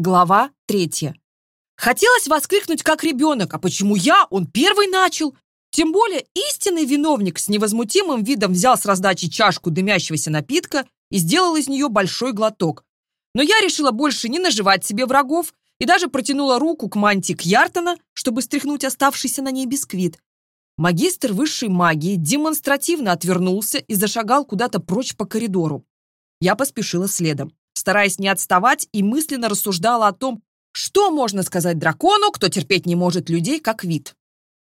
Глава третья. Хотелось воскликнуть как ребенок, а почему я? Он первый начал. Тем более истинный виновник с невозмутимым видом взял с раздачи чашку дымящегося напитка и сделал из нее большой глоток. Но я решила больше не наживать себе врагов и даже протянула руку к мантии Кьяртона, чтобы стряхнуть оставшийся на ней бисквит. Магистр высшей магии демонстративно отвернулся и зашагал куда-то прочь по коридору. Я поспешила следом стараясь не отставать, и мысленно рассуждала о том, что можно сказать дракону, кто терпеть не может людей, как вид.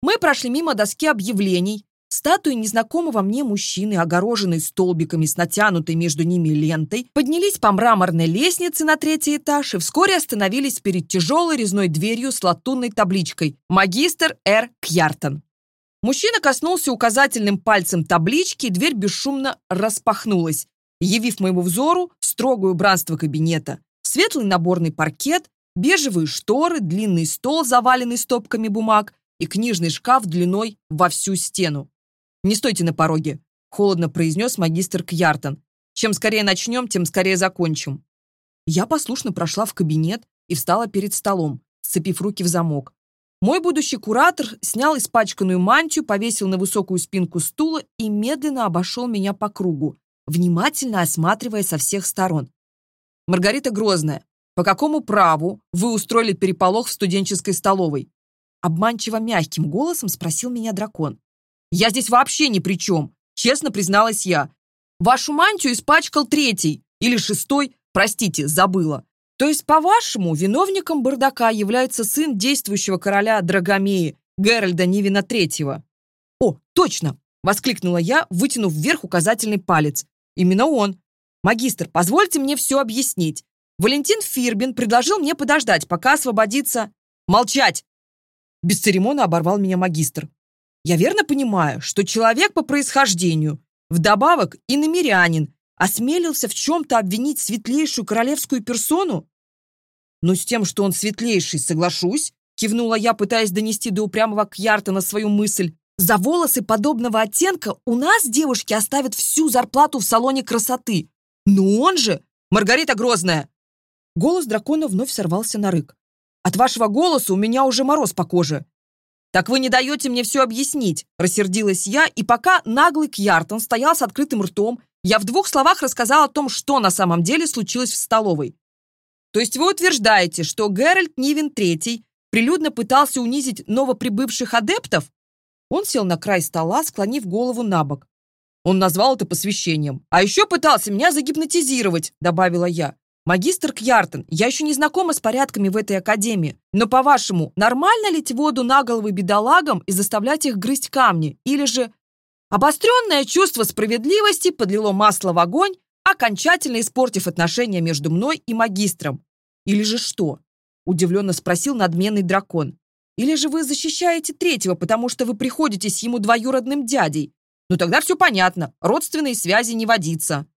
Мы прошли мимо доски объявлений, статуи незнакомого мне мужчины, огороженной столбиками с натянутой между ними лентой, поднялись по мраморной лестнице на третий этаж и вскоре остановились перед тяжелой резной дверью с латунной табличкой «Магистр Р. Кьяртон». Мужчина коснулся указательным пальцем таблички, и дверь бесшумно распахнулась. явив моему взору строгое убранство кабинета, светлый наборный паркет, бежевые шторы, длинный стол, заваленный стопками бумаг, и книжный шкаф длиной во всю стену. «Не стойте на пороге», — холодно произнес магистр Кьяртон. «Чем скорее начнем, тем скорее закончим». Я послушно прошла в кабинет и встала перед столом, сцепив руки в замок. Мой будущий куратор снял испачканную мантию, повесил на высокую спинку стула и медленно обошел меня по кругу, внимательно осматривая со всех сторон. «Маргарита Грозная, по какому праву вы устроили переполох в студенческой столовой?» Обманчиво мягким голосом спросил меня дракон. «Я здесь вообще ни при чем», — честно призналась я. «Вашу мантию испачкал третий или шестой, простите, забыла. То есть, по-вашему, виновником бардака является сын действующего короля Драгомеи, Геральда Нивина Третьего?» «О, точно!» — воскликнула я, вытянув вверх указательный палец. Именно он. «Магистр, позвольте мне все объяснить. Валентин Фирбин предложил мне подождать, пока освободится...» «Молчать!» Без церемона оборвал меня магистр. «Я верно понимаю, что человек по происхождению, вдобавок и намерянин, осмелился в чем-то обвинить светлейшую королевскую персону?» Но с тем, что он светлейший, соглашусь», кивнула я, пытаясь донести до упрямого Кьярта на свою мысль. За волосы подобного оттенка у нас девушки оставят всю зарплату в салоне красоты. Но он же Маргарита Грозная. Голос дракона вновь сорвался на рык. От вашего голоса у меня уже мороз по коже. «Так вы не даете мне все объяснить», – рассердилась я, и пока наглый Кьяртон стоял с открытым ртом я в двух словах рассказал о том, что на самом деле случилось в столовой. То есть вы утверждаете, что Геральт Нивен Он сел на край стола, склонив голову на бок. Он назвал это посвящением. «А еще пытался меня загипнотизировать», — добавила я. «Магистр Кьяртон, я еще не знакома с порядками в этой академии, но, по-вашему, нормально лить воду на головы бедолагам и заставлять их грызть камни? Или же...» Обостренное чувство справедливости подлило масло в огонь, окончательно испортив отношения между мной и магистром. «Или же что?» — удивленно спросил надменный дракон. Или же вы защищаете третьего, потому что вы приходитесь ему двоюродным дядей? Ну тогда все понятно, родственные связи не водится».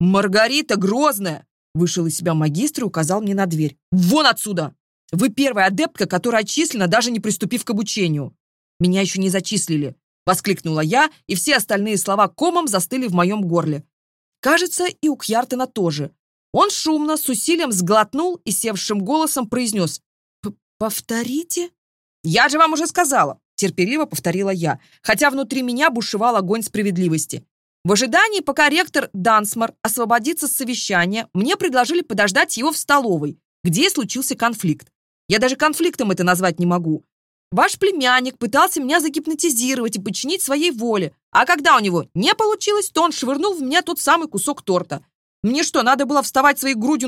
«Маргарита Грозная!» Вышел из себя магистр и указал мне на дверь. «Вон отсюда! Вы первая адептка, которая отчислена, даже не приступив к обучению!» «Меня еще не зачислили!» Воскликнула я, и все остальные слова комом застыли в моем горле. Кажется, и у Кьяртена тоже. Он шумно, с усилием сглотнул и севшим голосом произнес «Повторите?» «Я же вам уже сказала», — терпеливо повторила я, хотя внутри меня бушевал огонь справедливости. В ожидании, пока ректор Дансмар освободится с совещания, мне предложили подождать его в столовой, где и случился конфликт. Я даже конфликтом это назвать не могу. Ваш племянник пытался меня загипнотизировать и подчинить своей воле, а когда у него не получилось, то он швырнул в меня тот самый кусок торта. Мне что, надо было вставать своей грудью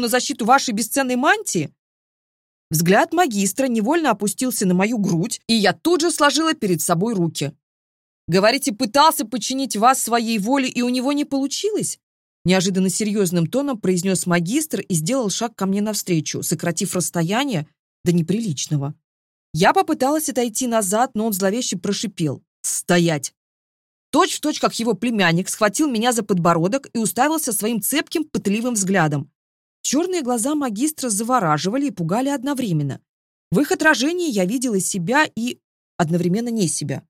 взгляд магистра невольно опустился на мою грудь, и я тут же сложила перед собой руки. «Говорите, пытался подчинить вас своей воле, и у него не получилось?» Неожиданно серьезным тоном произнес магистр и сделал шаг ко мне навстречу, сократив расстояние до неприличного. Я попыталась отойти назад, но он зловеще прошипел. «Стоять!» Точь в точь, как его племянник, схватил меня за подбородок и уставился своим цепким, пытливым взглядом. Черные глаза магистра завораживали и пугали одновременно. В их отражении я видела себя и одновременно не себя.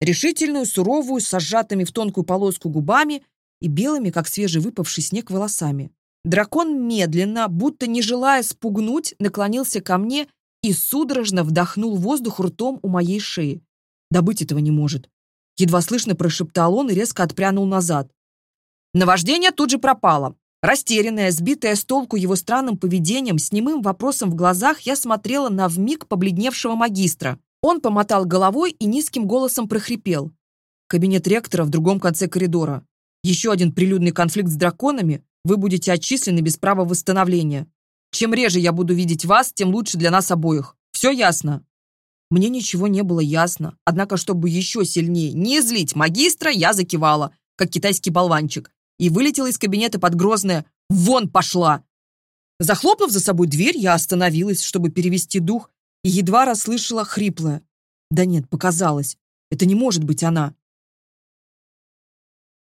Решительную, суровую, с сжатыми в тонкую полоску губами и белыми, как свежевыпавший снег, волосами. Дракон медленно, будто не желая спугнуть, наклонился ко мне и судорожно вдохнул воздух ртом у моей шеи. «Добыть этого не может». Едва слышно прошептал он и резко отпрянул назад. Наваждение тут же пропало, Растерянная, сбитая с толку его странным поведением, с немым вопросом в глазах, я смотрела на вмиг побледневшего магистра. Он помотал головой и низким голосом прохрипел. Кабинет ректора в другом конце коридора. Еще один прилюдный конфликт с драконами, вы будете отчислены без права восстановления. Чем реже я буду видеть вас, тем лучше для нас обоих. Все ясно?» Мне ничего не было ясно, однако, чтобы еще сильнее не злить магистра, я закивала, как китайский болванчик, и вылетела из кабинета под грозное «Вон пошла!». Захлопнув за собой дверь, я остановилась, чтобы перевести дух, и едва расслышала хриплое. Да нет, показалось. Это не может быть она.